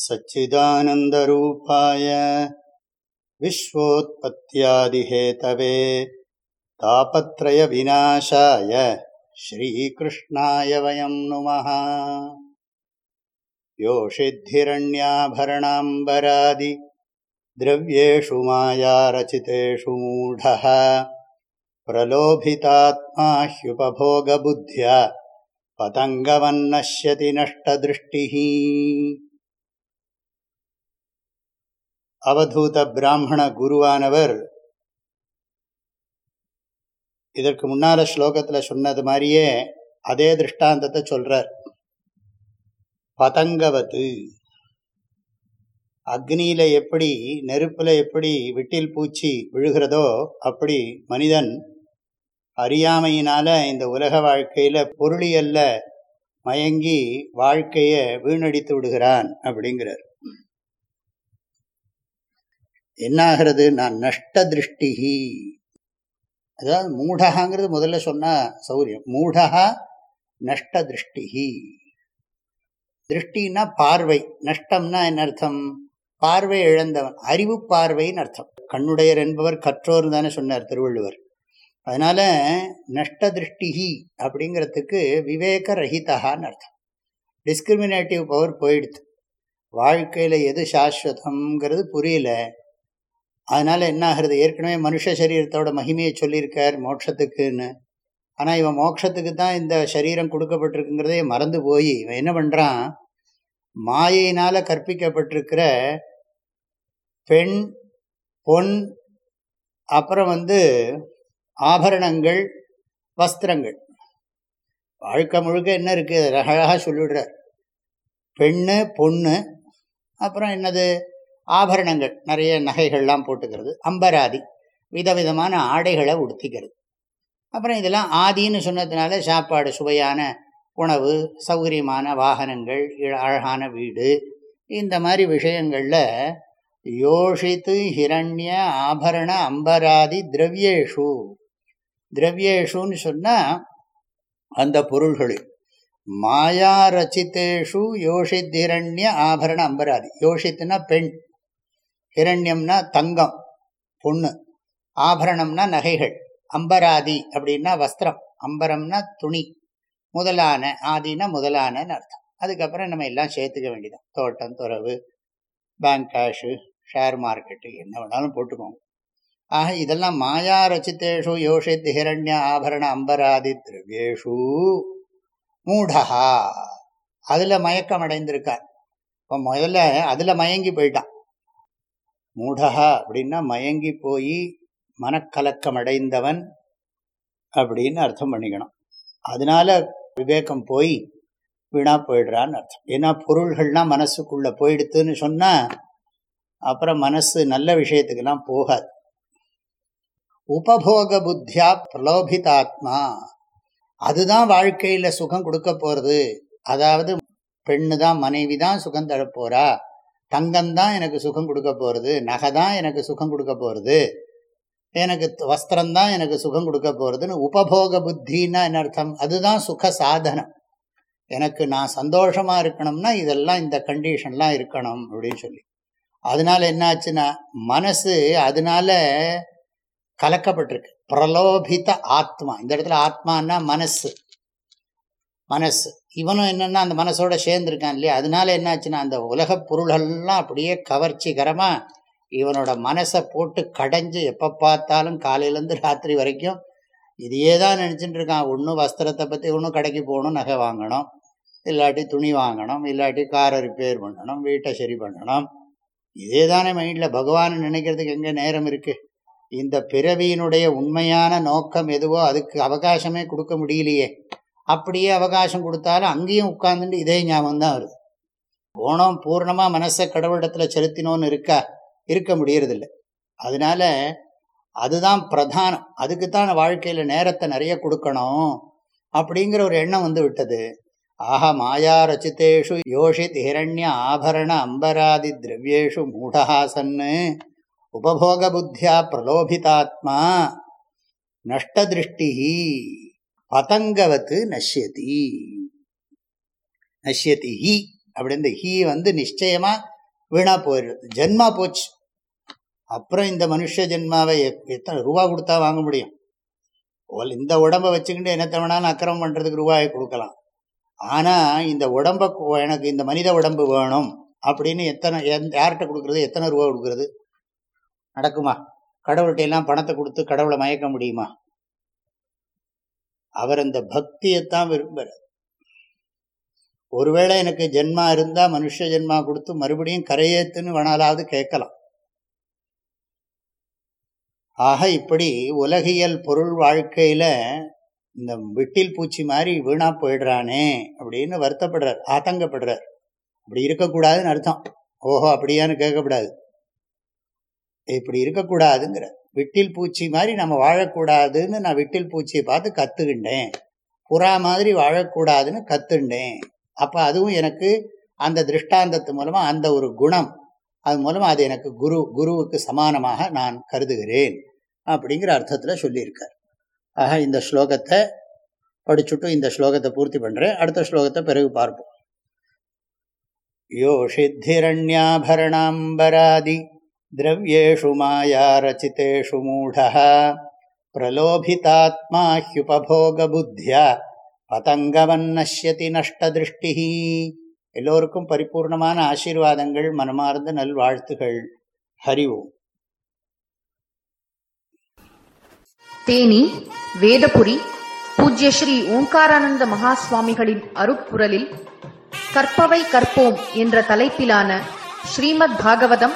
सच्चिदानन्दरूपाय विश्वोत्पत्त्यादिहेतवे तापत्रयविनाशाय श्रीकृष्णाय वयं नुमः। योषिद्धिरण्याभरणाम्बरादि द्रव्येषु मायारचितेषु मूढः। प्रलोभितात्मा ह्युपभोगबुद्ध्या पतङ्गवन्नश्यति नष्टदृष्टिः அவதூத பிராமண குருவானவர். இதற்கு முன்னால ஸ்லோகத்தில் சொன்னது மாதிரியே அதே திருஷ்டாந்தத்தை சொல்றார். பதங்கவத்து. அக்னியில எப்படி நெருப்புல எப்படி விட்டில் பூச்சி விழுகிறதோ அப்படி மனிதன் அறியாமையினால இந்த உலக வாழ்க்கையில பொருளியல்ல மயங்கி வாழ்க்கையை வீணடித்து விடுகிறான் அப்படிங்கிறார். என்னாகிறது? நான் நஷ்ட திருஷ்டிகி அதாவது மூடகாங்கிறது முதல்ல சொன்னா சௌரியம். மூடகா நஷ்ட திருஷ்டிகி திருஷ்டின்னா பார்வை. நஷ்டம்னா என்ன அர்த்தம்? பார்வை இழந்தவன். அறிவு பார்வைன்னு அர்த்தம். கண்ணுடையர் என்பவர் கற்றோர் தானே சொன்னார் திருவள்ளுவர். அதனால நஷ்ட திருஷ்டிகி அப்படிங்கிறதுக்கு விவேக ரஹிதகான்னு அர்த்தம். டிஸ்கிரிமினேட்டிவ் பவர் போயிடுது. வாழ்க்கையில் எது சாஸ்வதம்ங்கிறது புரியல. அதனால் என்ன ஆகுறது? ஏற்கனவே மனுஷ சரீரத்தோட மகிமையை சொல்லியிருக்கார் மோட்சத்துக்குன்னு. ஆனால் இவன் மோட்சத்துக்கு தான் இந்த சரீரம் கொடுக்கப்பட்டிருக்குங்கிறதே மறந்து போய் இவன் என்ன பண்ணுறான் மாயினால் கற்பிக்கப்பட்டிருக்கிற பெண் பொன் அப்புறம் வந்து ஆபரணங்கள் வஸ்திரங்கள். வாழ்க்கை முழுக்க என்ன இருக்குது அழகாக சொல்லிவிடுறார். பெண்ணு பொண்ணு அப்புறம் என்னது? ஆபரணங்கள் நிறைய நகைகள்லாம் போட்டுக்கிறது. அம்பராதி விதவிதமான ஆடைகளை உடுத்திக்கிறது. அப்புறம் இதெல்லாம் ஆதின்னு சொன்னதுனால சாப்பாடு சுவையான உணவு சௌகரியமான வாகனங்கள் அழகான வீடு இந்த மாதிரி விஷயங்களில் யோஷித்து ஹிரண்ய ஆபரண அம்பராதி திரவியேஷு. திரவியேஷுன்னு சொன்னால் அந்த பொருள்களில். மாயா ரச்சித்தேஷு யோஷித்திரண்ய ஆபரண அம்பராதி. யோஷித்துனா பெண். ஹிரண்யம்னா தங்கம் பொண்ணு. ஆபரணம்னா நகைகள் அம்பராதி அப்படின்னா வஸ்திரம் அம்பரம்னா துணி முதலான ஆதினா முதலானன்னு அர்த்தம். அதுக்கப்புறம் நம்ம எல்லாம் சேர்த்துக்க வேண்டியதான் தோட்டம் துறவு பேங்க் கேஷு ஷேர் மார்க்கெட்டு என்ன வேணாலும் போட்டுக்கோங்க. ஆக இதெல்லாம் மாயா ரச்சித்தேஷு யோஷித் ஹிரண்ய ஆபரண அம்பராதி திரவியேஷு மூடஹா. அதில் மயக்கம் அடைந்திருக்கார். இப்போ முதல்ல அதில் மயங்கி போயிட்டான். மூடகா அப்படின்னா மயங்கி போய் மனக்கலக்கம் அடைந்தவன் அப்படின்னு அர்த்தம் பண்ணிக்கணும். அதனால விவேகம் போய் வீணா போயிடுறான்னு அர்த்தம். ஏன்னா பொருள்கள்லாம் மனசுக்குள்ள போயிடுத்துன்னு சொன்னா அப்புறம் மனசு நல்ல விஷயத்துக்கெல்லாம் போகாது. உபபோக புத்தியா பிரலோபிதாத்மா. அதுதான் வாழ்க்கையில சுகம் கொடுக்க போறது. அதாவது பெண்ணு தான் மனைவி தான் சுகம் தரப்போறா. தங்கம்தான் எனக்கு சுகம் கொடுக்க போகிறது நகை தான் எனக்கு சுகம் கொடுக்க போகிறது எனக்கு வஸ்திரம்தான் எனக்கு சுகம் கொடுக்க போகிறதுன்னு உபபோக புத்தின்னா என்ன அர்த்தம்? அதுதான் சுக சாதனம். எனக்கு நான் சந்தோஷமாக இருக்கணும்னா இதெல்லாம் இந்த கண்டிஷன்லாம் இருக்கணும் அப்படின்னு சொல்லி. அதனால என்னாச்சுன்னா மனசு அதனால கலக்கப்பட்டிருக்கு. பிரலோபித ஆத்மா. இந்த இடத்துல ஆத்மானா மனசு. மனசு. இவனும் என்னென்னா அந்த மனசோட சேர்ந்துருக்கான் இல்லையா? அதனால என்னாச்சுன்னா அந்த உலக பொருள்கள்லாம் அப்படியே கவர்ச்சிகரமாக இவனோட மனசை போட்டு கடைஞ்சு எப்போ பார்த்தாலும் காலையிலேருந்து ராத்திரி வரைக்கும் இதையே தான் நினச்சிட்டு இருக்கான். ஒன்றும் வஸ்திரத்தை பற்றி ஒன்றும் கடைக்கு போகணும் நகை வாங்கணும். இல்லாட்டி துணி வாங்கணும். இல்லாட்டி காரை ரிப்பேர் பண்ணணும். வீட்டை சரி பண்ணணும். இதே தானே மைண்டில் பகவான் நினைக்கிறதுக்கு எங்கே நேரம் இருக்குது இந்த பிறவியினுடைய உண்மையான நோக்கம் எதுவோ அதுக்கு அவகாசமே கொடுக்க முடியலையே. அப்படியே அவகாசம் கொடுத்தாலும் அங்கேயும் உட்கார்ந்துட்டு இதே ஞாபகம் தான் வருது. போனோம் பூர்ணமாக மனசை கடவுளிடத்தில் செலுத்தினோன்னு இருக்கா? இருக்க முடியறதில்ல. அதனால அதுதான் பிரதானம். அதுக்கு தான் வாழ்க்கையில் நேரத்தை நிறைய கொடுக்கணும் அப்படிங்கிற ஒரு எண்ணம் வந்து விட்டது. ஆஹா மாயா ரச்சித்தேஷு யோஷித் ஹிரண்ய ஆபரண அம்பராதி திரவியேஷு மூடஹாசன்னு. உபபோக புத்தியா பிரலோபிதாத்மா. நஷ்டதிருஷ்டி பதங்கவத்து நஷ்யதி. நஷ்யதி ஹி அப்படி இந்த ஹீ வந்து நிச்சயமா வீணா போயிடுது ஜென்மா போச்சு. அப்புறம் இந்த மனுஷ ஜென்மாவை எத்தனை ரூபா கொடுத்தா வாங்க முடியும்? இந்த உடம்ப வச்சுக்கிட்டு என்ன வேணாலும் அக்கிரமம் பண்ணுறதுக்கு ரூபாயை கொடுக்கலாம். ஆனால் இந்த உடம்ப எனக்கு இந்த மனித உடம்பு வேணும் அப்படின்னு எத்தனை எந்த- யார்கிட்ட கொடுக்குறது எத்தனை ரூபா கொடுக்குறது? நடக்குமா? கடவுள்கிட்ட எல்லாம் பணத்தை கொடுத்து கடவுளை மயக்க முடியுமா? அவர் அந்த பக்தியைத்தான் விரும்புகிறார். ஒருவேளை எனக்கு ஜென்மா இருந்தா மனுஷ ஜென்மா கொடுத்து மறுபடியும் கரையேத்துன்னு வேணாலாவது கேட்கலாம். ஆக இப்படி உலகியல் பொருள் வாழ்க்கையில இந்த விட்டில் பூச்சி மாதிரி வீணா போயிடுறானே அப்படின்னு வருத்தப்படுறார் ஆதங்கப்படுறார். அப்படி இருக்கக்கூடாதுன்னு அர்த்தம். ஓஹோ அப்படியான்னு கேட்கக்கூடாது. இப்படி இருக்கக்கூடாதுங்கிற விட்டில் பூச்சி மாதிரி நம்ம வாழக்கூடாதுன்னு நான் விட்டில் பூச்சியை பார்த்து கத்துக்கிட்டேன். புறா மாதிரி வாழக்கூடாதுன்னு கற்றுண்டேன் அப்போ அதுவும் எனக்கு அந்த திருஷ்டாந்தத்து மூலமா அந்த ஒரு குணம். அது மூலமாக அது எனக்கு குரு குருவுக்கு சமானமாக நான் கருதுகிறேன் அப்படிங்கிற அர்த்தத்துல சொல்லியிருக்கார். ஆக இந்த ஸ்லோகத்தை படிச்சுட்டு இந்த ஸ்லோகத்தை பூர்த்தி பண்றேன். அடுத்த ஸ்லோகத்தை பிறகு பார்ப்போம். யோ சித்திரண்யாபரணாம்பராதி द्रव्येषु मायारचितेषु मूढः प्रलोभितात्मा ह्युपभोगबुद्ध्या பதங்கவன்னஷ்யதி நஷ்டதிருஷ்டி எல்லோருக்கும் பரிபூர்ணமான ஆசீர்வாதங்கள் மனமார்ந்த நல்வாழ்த்துகள் ஹரிவோம் தேனி வேதபுரி பூஜ்ய ஸ்ரீ ஓங்காரானந்த மகா சுவாமிகளின் அருட்குரலில் கற்பவை கற்போம் என்ற தலைப்பிலான ஸ்ரீமத் பாகவதம்